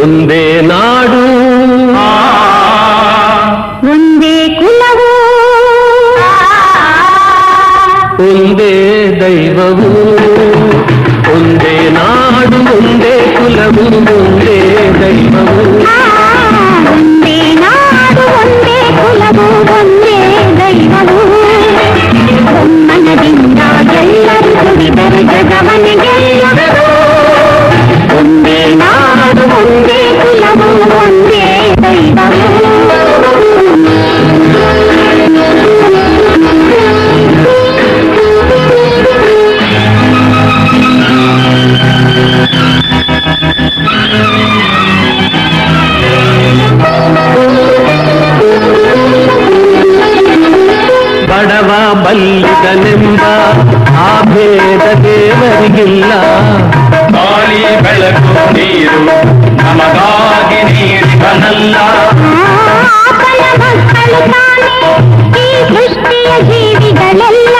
ಒಂದೇ ನಾಡು ಒಂದೇ ಕುಲವು ಒಂದೇ ದೈವವು ಒಂದೇ ನಾಡು ಒಂದೇ ಕುಲವು ಒಂದೇ ದೈವವು ಬಲ್ಲಿದನೆಂಬ ಆ ಭೇದ ದೇವರಿಗಿಲ್ಲ. ಗಾಳಿ ಬೆಳಕು ನೀರು ನಮಗಾಗಿ ನೀಡಿದನಲ್ಲ ಈ ಜೀವಿಗಳೆಲ್ಲ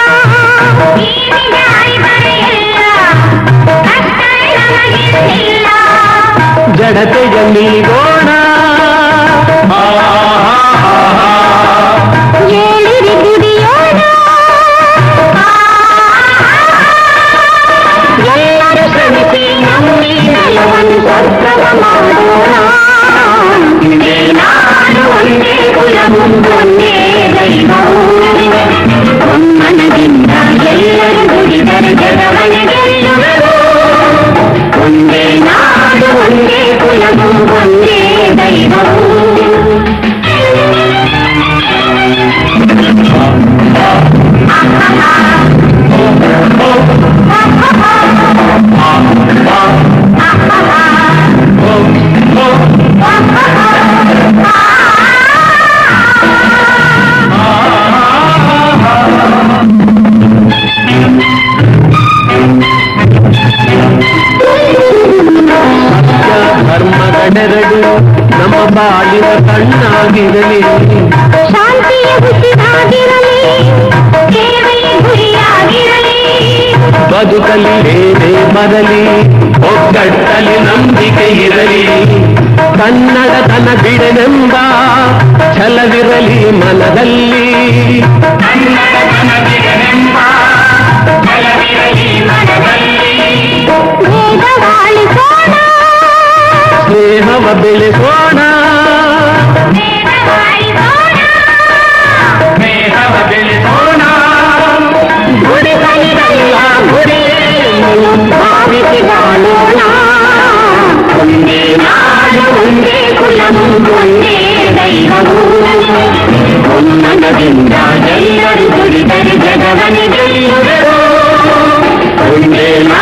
ಜಡತೆಯ దర్శనమాడు నాడు ನಮ್ಮ ಬಾಳಿನ ಕಣ್ಣಾಗಿರಲಿ ಶಾಂತಿಯ ಬದುಕಲಿ ಬೇರೆ ಬರಲಿ ಒಗ್ಗಟ್ಟಲಿ ನಂಬಿಕೆ ಇರಲಿ. ಕನ್ನಡ ಕನ್ನಡತನ ಬಿಡನೆಂಬ ಛಲವಿರಲಿ ಮನದಲ್ಲಿ. మగని వెయ్యుదరో ఉండే నా